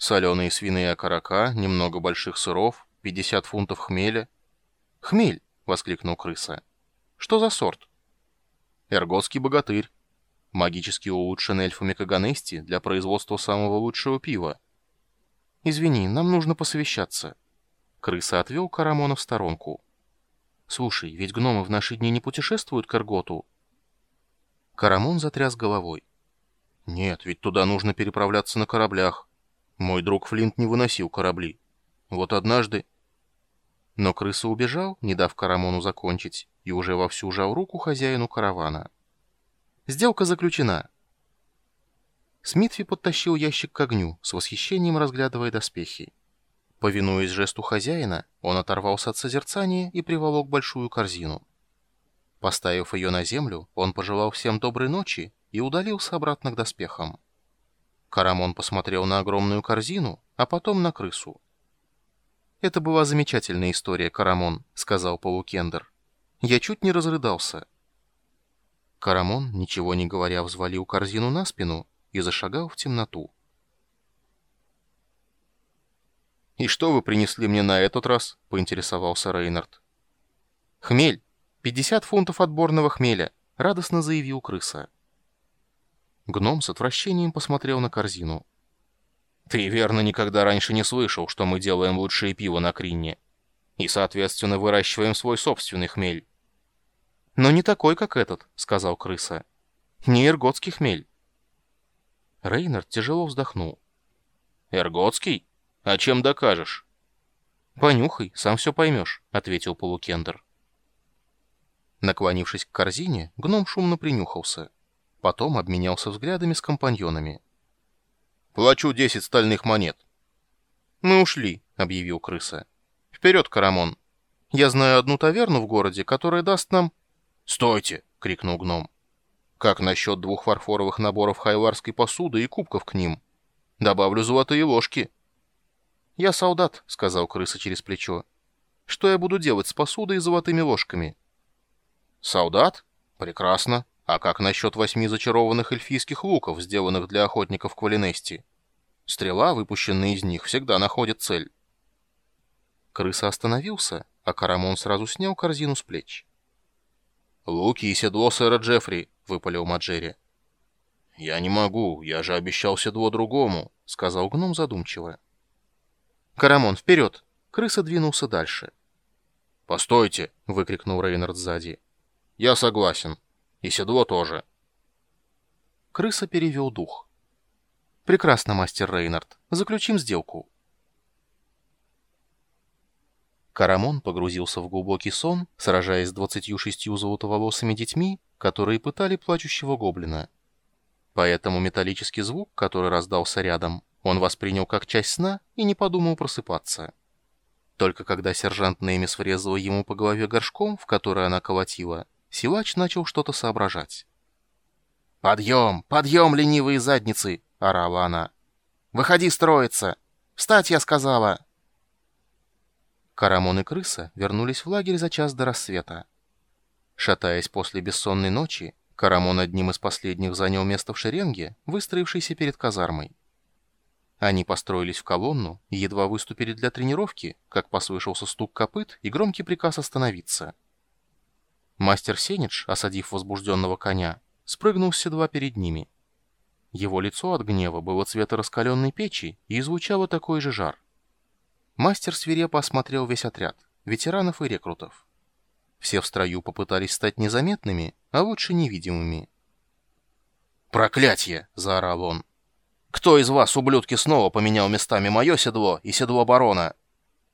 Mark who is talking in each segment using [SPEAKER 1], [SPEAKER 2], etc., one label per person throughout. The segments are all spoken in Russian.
[SPEAKER 1] Соленые свиные окорока, немного больших сыров, 50 фунтов хмеля. «Хмель!» — воскликнул крыса. «Что за сорт?» «Эрготский богатырь. Магически улучшен эльфами Каганести для производства самого лучшего пива». «Извини, нам нужно посовещаться». Крыса отвел Карамона в сторонку. «Слушай, ведь гномы в наши дни не путешествуют к Эрготу?» Карамон затряс головой. «Нет, ведь туда нужно переправляться на кораблях. Мой друг Флинт не выносил корабли. Вот однажды... Но крыса убежал, не дав Карамону закончить, и уже вовсю жал руку хозяину каравана. Сделка заключена. Смитфи подтащил ящик к огню, с восхищением разглядывая доспехи. Повинуясь жесту хозяина, он оторвался от созерцания и приволок большую корзину. Поставив ее на землю, он пожелал всем доброй ночи и удалился обратно к доспехам. Карамон посмотрел на огромную корзину, а потом на крысу. «Это была замечательная история, Карамон», — сказал Полукендер. «Я чуть не разрыдался». Карамон, ничего не говоря, взвалил корзину на спину и зашагал в темноту. «И что вы принесли мне на этот раз?» — поинтересовался Рейнард. «Хмель. 50 фунтов отборного хмеля», — радостно заявил крыса. Гном с отвращением посмотрел на корзину. «Ты, верно, никогда раньше не слышал, что мы делаем лучшее пиво на Кринне. И, соответственно, выращиваем свой собственный хмель». «Но не такой, как этот», — сказал крыса. «Не ирготский хмель». Рейнард тяжело вздохнул. «Эрготский? А чем докажешь?» «Понюхай, сам все поймешь», — ответил Полукендер. Наклонившись к корзине, гном шумно принюхался. Потом обменялся взглядами с компаньонами. «Плачу десять стальных монет». «Мы ушли», — объявил крыса. «Вперед, Карамон! Я знаю одну таверну в городе, которая даст нам...» «Стойте!» — крикнул гном. «Как насчет двух фарфоровых наборов хайварской посуды и кубков к ним? Добавлю золотые ложки». «Я солдат», — сказал крыса через плечо. «Что я буду делать с посудой и золотыми ложками?» «Солдат? Прекрасно. А как насчет восьми зачарованных эльфийских луков, сделанных для охотников к Валинести? Стрела, выпущенная из них, всегда находит цель. Крыса остановился, а Карамон сразу снял корзину с плеч. «Луки и седло сэра Джеффри», — выпалил Маджери. «Я не могу, я же обещал седло другому», — сказал гном задумчиво. «Карамон, вперед!» Крыса двинулся дальше. «Постойте!» — выкрикнул Рейнард сзади. «Я согласен. И седло тоже. Крыса перевел дух. Прекрасно, мастер Рейнард. Заключим сделку. Карамон погрузился в глубокий сон, сражаясь с двадцатью шестью золотоволосыми детьми, которые пытали плачущего гоблина. Поэтому металлический звук, который раздался рядом, он воспринял как часть сна и не подумал просыпаться. Только когда сержант Немис врезала ему по голове горшком, в который она колотила, Силач начал что-то соображать. «Подъем! Подъем, ленивые задницы!» — орала она. «Выходи строиться! Встать, я сказала!» Карамон и крыса вернулись в лагерь за час до рассвета. Шатаясь после бессонной ночи, Карамон одним из последних занял место в шеренге, выстроившейся перед казармой. Они построились в колонну и едва выступили для тренировки, как послышался стук копыт и громкий приказ остановиться — Мастер Сенедж, осадив возбужденного коня, спрыгнул с седла перед ними. Его лицо от гнева было цвета раскаленной печи и излучало такой же жар. Мастер свирепо осмотрел весь отряд, ветеранов и рекрутов. Все в строю попытались стать незаметными, а лучше невидимыми. «Проклятье!» — заорал он. «Кто из вас, ублюдки, снова поменял местами мое седло и седло барона?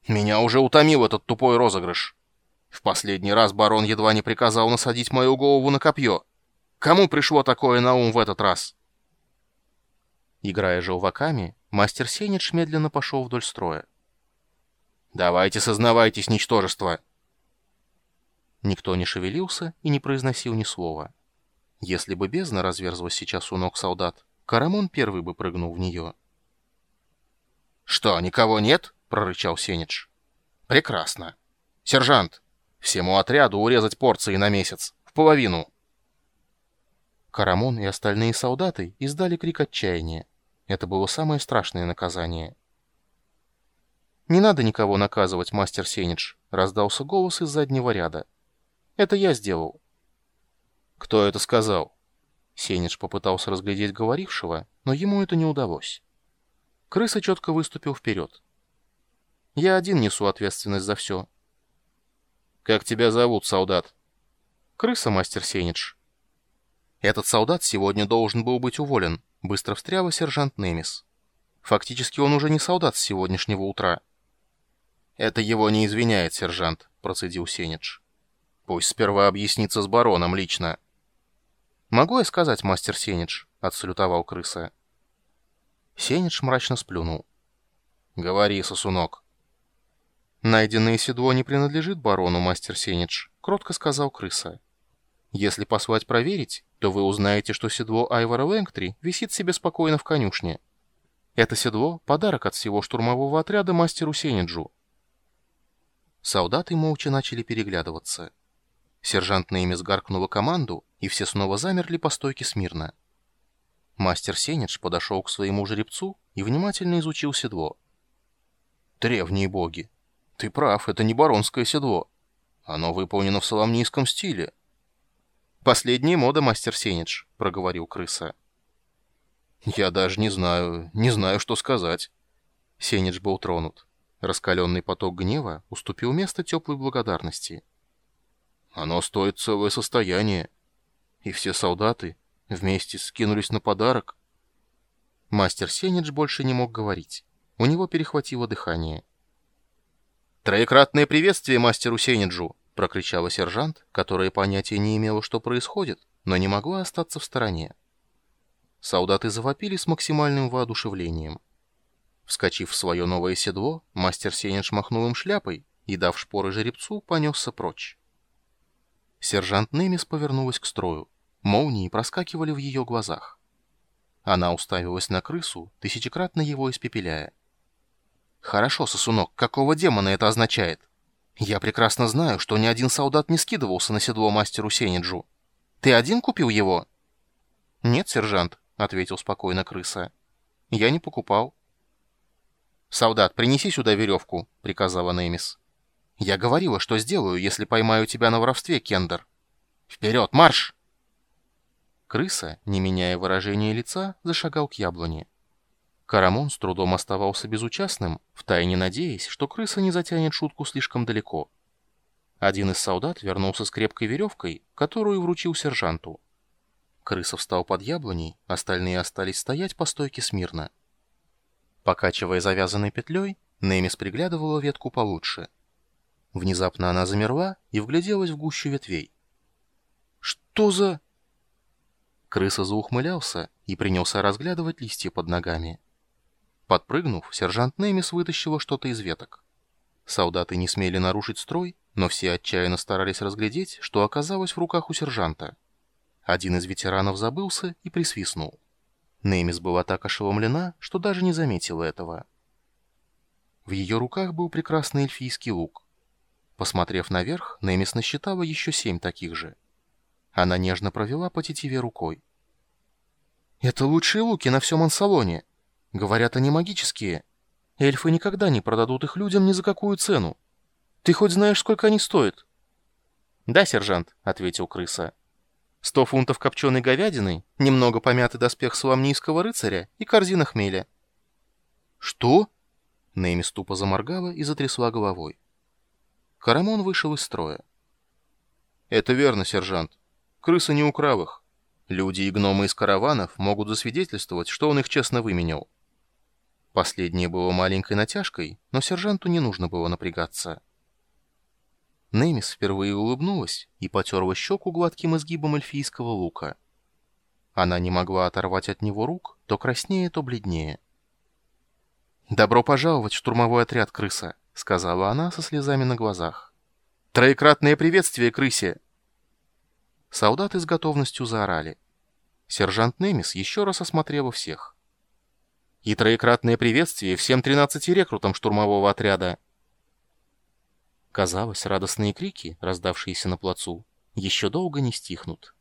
[SPEAKER 1] Меня уже утомил этот тупой розыгрыш. В последний раз барон едва не приказал насадить мою голову на копье. Кому пришло такое на ум в этот раз? Играя желваками, мастер Сенедж медленно пошел вдоль строя. «Давайте сознавайтесь, ничтожество!» Никто не шевелился и не произносил ни слова. Если бы бездна разверзлась сейчас у ног солдат, Карамон первый бы прыгнул в нее. «Что, никого нет?» — прорычал Сенедж. «Прекрасно. Сержант, Всему отряду урезать порции на месяц. В половину. Карамон и остальные солдаты издали крик отчаяния. Это было самое страшное наказание. «Не надо никого наказывать, мастер Сенедж», — раздался голос из заднего ряда. «Это я сделал». «Кто это сказал?» Сенедж попытался разглядеть говорившего, но ему это не удалось. Крыса четко выступил вперед. «Я один несу ответственность за все». «Как тебя зовут, солдат?» «Крыса, мастер Сенедж». «Этот солдат сегодня должен был быть уволен», — быстро встряла сержант Немис. «Фактически он уже не солдат с сегодняшнего утра». «Это его не извиняет, сержант», — процедил Сенедж. «Пусть сперва объяснится с бароном лично». «Могу я сказать, мастер Сенедж?» — отсалютовал крыса. Сенедж мрачно сплюнул. «Говори, сосунок». «Найденное седло не принадлежит барону, мастер Сенедж», — кротко сказал крыса. «Если послать проверить, то вы узнаете, что седло Айвара Лэнгтри висит себе спокойно в конюшне. Это седло — подарок от всего штурмового отряда мастеру Сенеджу, Солдаты молча начали переглядываться. Сержант Неймис гаркнула команду, и все снова замерли по стойке смирно. Мастер Сенедж подошел к своему жеребцу и внимательно изучил седло. «Древние боги! Ты прав, это не баронское седло. Оно выполнено в соломнийском стиле». «Последняя мода, мастер Сенедж», — проговорил крыса. «Я даже не знаю, не знаю, что сказать». Сенедж был тронут. Раскаленный поток гнева уступил место теплой благодарности. «Оно стоит целое состояние. И все солдаты вместе скинулись на подарок». Мастер Сенедж больше не мог говорить. У него перехватило дыхание. «Троекратное приветствие мастеру Сенеджу!» — прокричала сержант, которая понятия не имела, что происходит, но не могла остаться в стороне. Солдаты завопили с максимальным воодушевлением. Вскочив в свое новое седло, мастер Сенедж махнул им шляпой и, дав шпоры жеребцу, понесся прочь. Сержант Немис повернулась к строю. Молнии проскакивали в ее глазах. Она уставилась на крысу, тысячекратно его испепеляя. «Хорошо, сосунок, какого демона это означает? Я прекрасно знаю, что ни один солдат не скидывался на седло мастеру Сенеджу. Ты один купил его?» «Нет, сержант», — ответил спокойно крыса. «Я не покупал. «Солдат, принеси сюда веревку», — приказала Неймис. «Я говорила, что сделаю, если поймаю тебя на воровстве, Кендер. Вперед, марш!» Крыса, не меняя выражения лица, зашагал к яблоне. Карамон с трудом оставался безучастным, втайне надеясь, что крыса не затянет шутку слишком далеко. Один из солдат вернулся с крепкой веревкой, которую вручил сержанту. Крыса встал под яблоней, остальные остались стоять по стойке смирно. Покачивая завязанной петлей, Немис приглядывала ветку получше. Внезапно она замерла и вгляделась в гущу ветвей. «Что за...» Крыса заухмылялся и принялся разглядывать листья под ногами. Подпрыгнув, сержант Немис вытащила что-то из веток. Солдаты не смели нарушить строй, но все отчаянно старались разглядеть, что оказалось в руках у сержанта. Один из ветеранов забылся и присвистнул. Немис была так ошеломлена, что даже не заметила этого. В ее руках был прекрасный эльфийский лук. Посмотрев наверх, Немис насчитала еще семь таких же. Она нежно провела по тетиве рукой. «Это лучшие луки на всем ансалоне. Говорят, они магические. Эльфы никогда не продадут их людям ни за какую цену. Ты хоть знаешь, сколько они стоят?» «Да, сержант», — ответил крыса. Сто фунтов копченой говядины, немного помятый доспех соломнийского рыцаря и корзина хмеля. «Что?» Нэми ступо заморгала и затрясла головой. Карамон вышел из строя. «Это верно, сержант. Крыса не украл их. Люди и гномы из караванов могут засвидетельствовать, что он их честно выменял». Последнее было маленькой натяжкой, но сержанту не нужно было напрягаться. Немис впервые улыбнулась и потерла щеку гладким изгибом эльфийского лука. Она не могла оторвать от него рук, то краснее, то бледнее. «Добро пожаловать в штурмовой отряд, крыса», — сказала она со слезами на глазах. «Троекратное приветствие, крысе!» Солдаты с готовностью заорали. Сержант Немис еще раз осмотрела всех. «И троекратное приветствие всем тринадцати рекрутам штурмового отряда!» Казалось, радостные крики, раздавшиеся на плацу, еще долго не стихнут.